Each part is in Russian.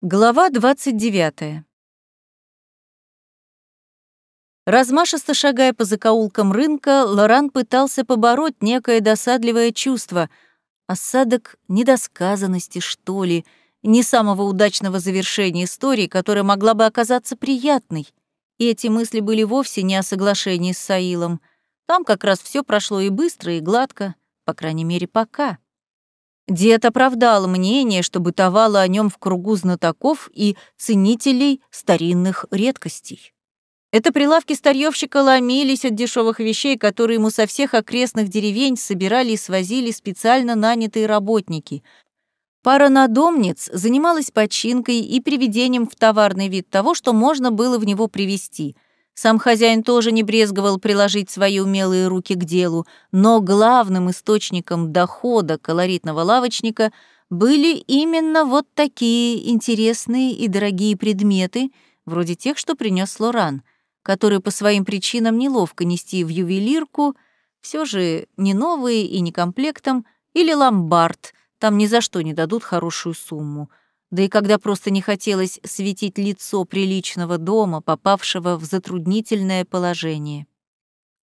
Глава 29. Размашисто шагая по закоулкам рынка, Лоран пытался побороть некое досадливое чувство, осадок недосказанности, что ли, не самого удачного завершения истории, которая могла бы оказаться приятной. И эти мысли были вовсе не о соглашении с Саилом. Там как раз все прошло и быстро, и гладко, по крайней мере, пока. Дед оправдал мнение, что бытовало о нем в кругу знатоков и ценителей старинных редкостей. Это прилавки старьевщика ломились от дешевых вещей, которые ему со всех окрестных деревень собирали и свозили специально нанятые работники. Пара надомниц занималась починкой и приведением в товарный вид того, что можно было в него привезти — сам хозяин тоже не брезговал приложить свои умелые руки к делу, но главным источником дохода колоритного лавочника были именно вот такие интересные и дорогие предметы, вроде тех, что принес Лоран, которые по своим причинам неловко нести в ювелирку, все же не новые и не комплектом, или ломбард, там ни за что не дадут хорошую сумму — да и когда просто не хотелось светить лицо приличного дома, попавшего в затруднительное положение.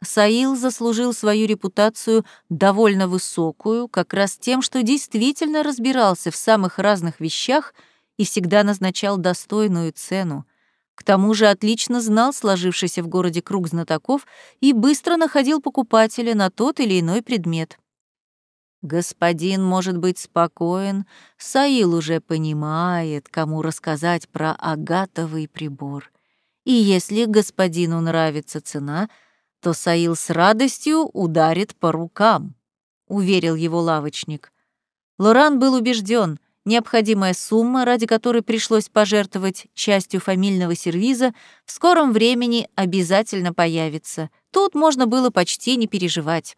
Саил заслужил свою репутацию довольно высокую, как раз тем, что действительно разбирался в самых разных вещах и всегда назначал достойную цену. К тому же отлично знал сложившийся в городе круг знатоков и быстро находил покупателя на тот или иной предмет. Господин может быть спокоен, Саил уже понимает, кому рассказать про агатовый прибор. И если господину нравится цена, то Саил с радостью ударит по рукам, — уверил его лавочник. Лоран был убежден, необходимая сумма, ради которой пришлось пожертвовать частью фамильного сервиза, в скором времени обязательно появится. Тут можно было почти не переживать.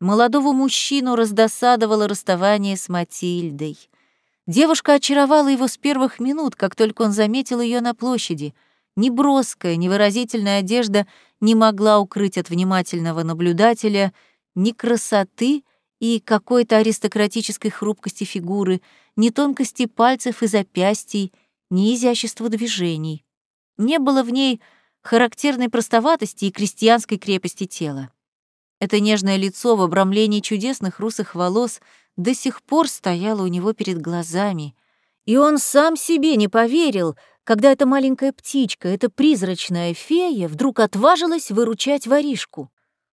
Молодого мужчину раздосадовало расставание с Матильдой. Девушка очаровала его с первых минут, как только он заметил ее на площади. Неброская, невыразительная одежда не могла укрыть от внимательного наблюдателя ни красоты и какой-то аристократической хрупкости фигуры, ни тонкости пальцев и запястий, ни изящества движений. Не было в ней характерной простоватости и крестьянской крепости тела. Это нежное лицо в обрамлении чудесных русых волос до сих пор стояло у него перед глазами. И он сам себе не поверил, когда эта маленькая птичка, эта призрачная фея вдруг отважилась выручать воришку.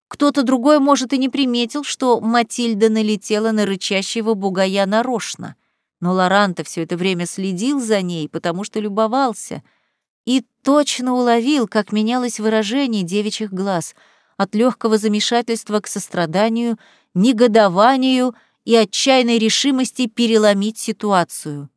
Кто-то другой, может, и не приметил, что Матильда налетела на рычащего бугая нарочно. Но Лоранта все это время следил за ней, потому что любовался. И точно уловил, как менялось выражение девичьих глаз — от легкого замешательства к состраданию, негодованию и отчаянной решимости переломить ситуацию.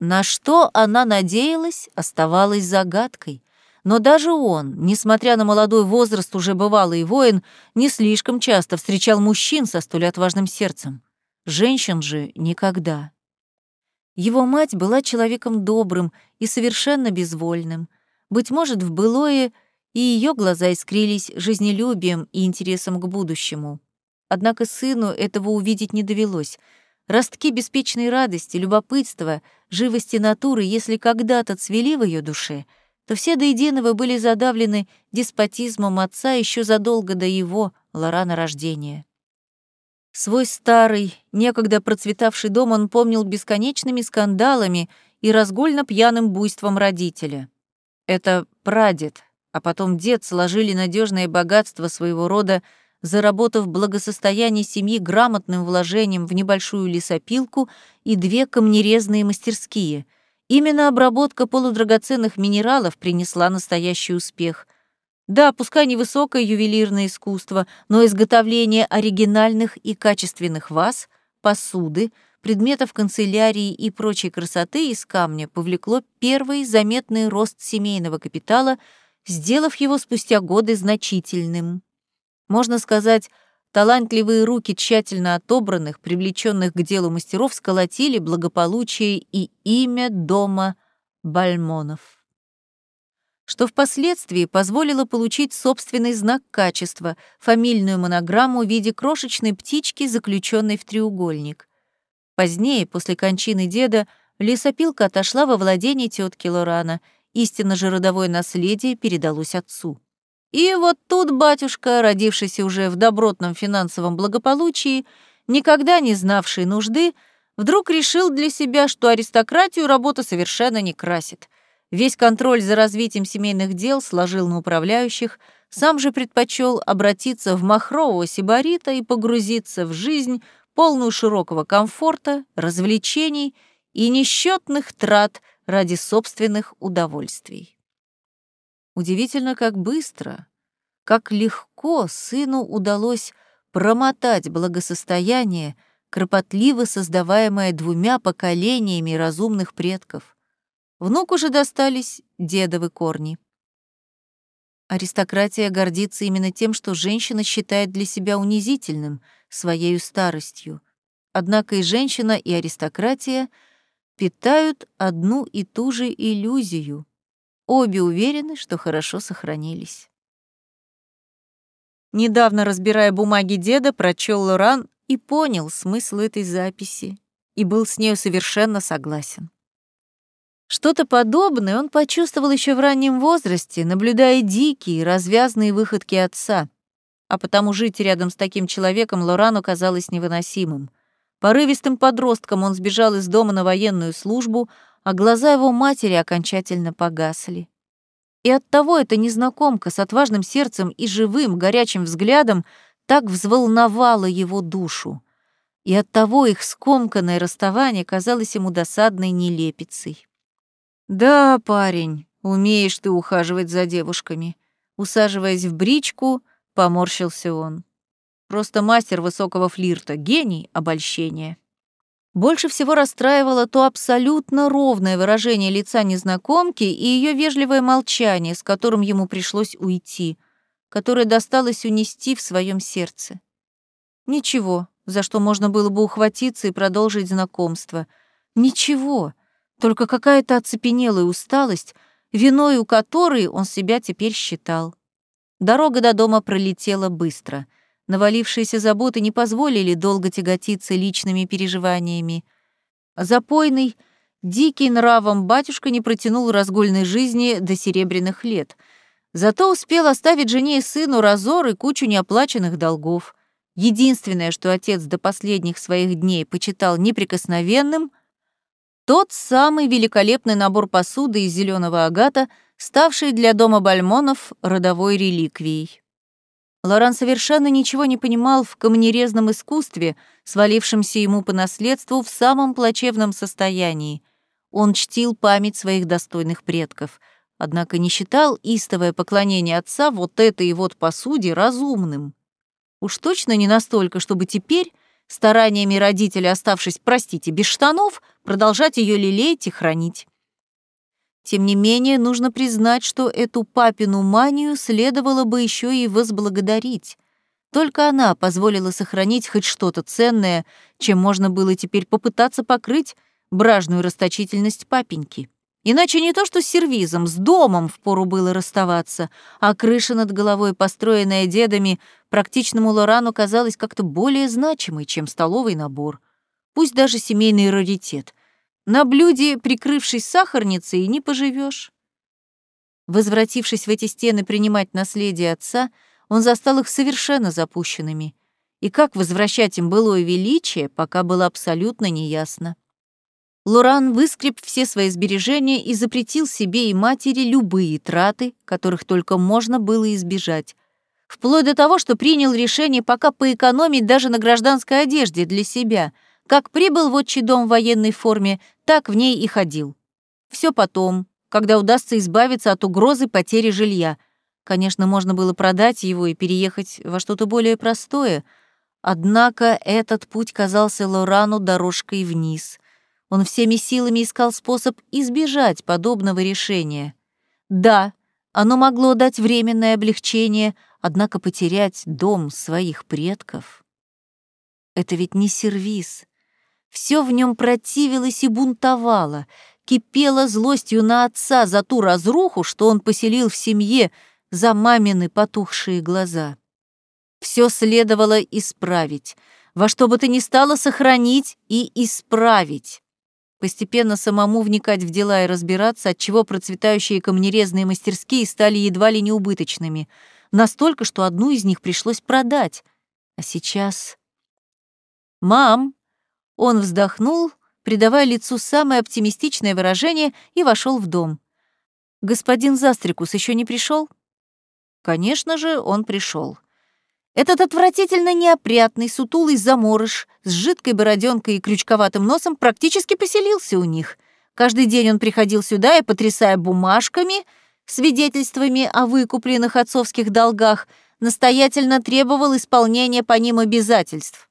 На что она надеялась, оставалось загадкой. Но даже он, несмотря на молодой возраст уже бывалый воин, не слишком часто встречал мужчин со столь отважным сердцем. Женщин же никогда. Его мать была человеком добрым и совершенно безвольным. Быть может, в былое и ее глаза искрились жизнелюбием и интересом к будущему. Однако сыну этого увидеть не довелось. Ростки беспечной радости, любопытства, живости натуры, если когда-то цвели в ее душе, то все до единого были задавлены деспотизмом отца еще задолго до его, Лорана, рождения. Свой старый, некогда процветавший дом он помнил бесконечными скандалами и разгульно пьяным буйством родителя. Это прадед, а потом дед сложили надежное богатство своего рода, заработав благосостояние семьи грамотным вложением в небольшую лесопилку и две камнерезные мастерские. Именно обработка полудрагоценных минералов принесла настоящий успех. Да, пускай невысокое ювелирное искусство, но изготовление оригинальных и качественных ваз, посуды, предметов канцелярии и прочей красоты из камня повлекло первый заметный рост семейного капитала – сделав его спустя годы значительным. Можно сказать, талантливые руки тщательно отобранных, привлеченных к делу мастеров сколотили благополучие и имя дома Бальмонов что впоследствии позволило получить собственный знак качества, фамильную монограмму в виде крошечной птички, заключенной в треугольник. Позднее, после кончины деда, Лесопилка отошла во владение тетки Лорана, истинно же родовое наследие передалось отцу. И вот тут батюшка, родившийся уже в добротном финансовом благополучии, никогда не знавший нужды, вдруг решил для себя, что аристократию работа совершенно не красит. Весь контроль за развитием семейных дел сложил на управляющих, сам же предпочел обратиться в махрового сибарита и погрузиться в жизнь, полную широкого комфорта, развлечений и несчетных трат ради собственных удовольствий. Удивительно, как быстро, как легко сыну удалось промотать благосостояние, кропотливо создаваемое двумя поколениями разумных предков. Внуку же достались дедовы корни. Аристократия гордится именно тем, что женщина считает для себя унизительным своей старостью. Однако и женщина, и аристократия питают одну и ту же иллюзию. Обе уверены, что хорошо сохранились. Недавно, разбирая бумаги деда, прочел Лоран и понял смысл этой записи, и был с нею совершенно согласен. Что-то подобное он почувствовал еще в раннем возрасте, наблюдая дикие, развязные выходки отца. А потому жить рядом с таким человеком Лорану казалось невыносимым. Порывистым подростком он сбежал из дома на военную службу, а глаза его матери окончательно погасли. И оттого эта незнакомка с отважным сердцем и живым, горячим взглядом так взволновала его душу. И оттого их скомканное расставание казалось ему досадной нелепицей. «Да, парень, умеешь ты ухаживать за девушками». Усаживаясь в бричку, поморщился он. Просто мастер высокого флирта, гений обольщения. Больше всего расстраивало то абсолютно ровное выражение лица незнакомки и ее вежливое молчание, с которым ему пришлось уйти, которое досталось унести в своем сердце. Ничего, за что можно было бы ухватиться и продолжить знакомство. Ничего, только какая-то оцепенелая усталость, виной у которой он себя теперь считал. Дорога до дома пролетела быстро. Навалившиеся заботы не позволили долго тяготиться личными переживаниями. Запойный, дикий нравом батюшка не протянул разгульной жизни до серебряных лет. Зато успел оставить жене и сыну разор и кучу неоплаченных долгов. Единственное, что отец до последних своих дней почитал неприкосновенным — тот самый великолепный набор посуды из зеленого агата, ставший для дома Бальмонов родовой реликвией. Лоран совершенно ничего не понимал в камнерезном искусстве, свалившемся ему по наследству в самом плачевном состоянии. Он чтил память своих достойных предков, однако не считал истовое поклонение отца вот этой вот посуде разумным. Уж точно не настолько, чтобы теперь стараниями родителя, оставшись, простите, без штанов, продолжать ее лелеять и хранить. Тем не менее, нужно признать, что эту папину манию следовало бы еще и возблагодарить. Только она позволила сохранить хоть что-то ценное, чем можно было теперь попытаться покрыть бражную расточительность папеньки. Иначе не то что с сервизом, с домом впору было расставаться, а крыша над головой, построенная дедами, практичному Лорану казалась как-то более значимой, чем столовый набор. Пусть даже семейный раритет. На блюде, прикрывшись сахарницей, не поживешь. Возвратившись в эти стены принимать наследие отца, он застал их совершенно запущенными. И как возвращать им былое величие, пока было абсолютно неясно. Лоран выскреб все свои сбережения и запретил себе и матери любые траты, которых только можно было избежать. Вплоть до того, что принял решение пока поэкономить даже на гражданской одежде для себя. Как прибыл в отчий дом в военной форме, так в ней и ходил. Все потом, когда удастся избавиться от угрозы потери жилья. Конечно, можно было продать его и переехать во что-то более простое, однако этот путь казался Лорану дорожкой вниз. Он всеми силами искал способ избежать подобного решения. Да, оно могло дать временное облегчение, однако потерять дом своих предков — это ведь не сервиз. Все в нем противилось и бунтовало, кипело злостью на отца за ту разруху, что он поселил в семье за мамины потухшие глаза. Все следовало исправить, во что бы то ни стало сохранить и исправить. постепенно самому вникать в дела и разбираться, отчего процветающие камнерезные мастерские стали едва ли не убыточными. Настолько, что одну из них пришлось продать. А сейчас... «Мам!» Он вздохнул, придавая лицу самое оптимистичное выражение, и вошел в дом. «Господин Застрикус еще не пришел? Конечно же, он пришел. Этот отвратительно неопрятный, сутулый заморыш с жидкой бороденкой и крючковатым носом практически поселился у них. Каждый день он приходил сюда и, потрясая бумажками, свидетельствами о выкупленных отцовских долгах, настоятельно требовал исполнения по ним обязательств.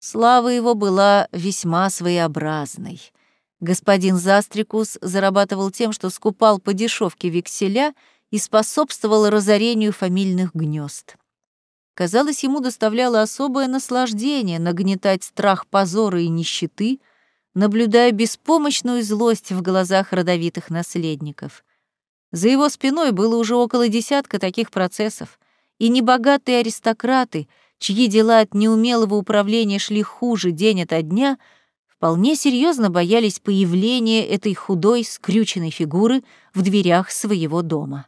Слава его была весьма своеобразной. Господин Застрикус зарабатывал тем, что скупал по дешевке векселя и способствовал разорению фамильных гнезд. Казалось, ему доставляло особое наслаждение нагнетать страх позора и нищеты, наблюдая беспомощную злость в глазах родовитых наследников. За его спиной было уже около десятка таких процессов, и небогатые аристократы — чьи дела от неумелого управления шли хуже день ото дня, вполне серьезно боялись появления этой худой, скрюченной фигуры в дверях своего дома.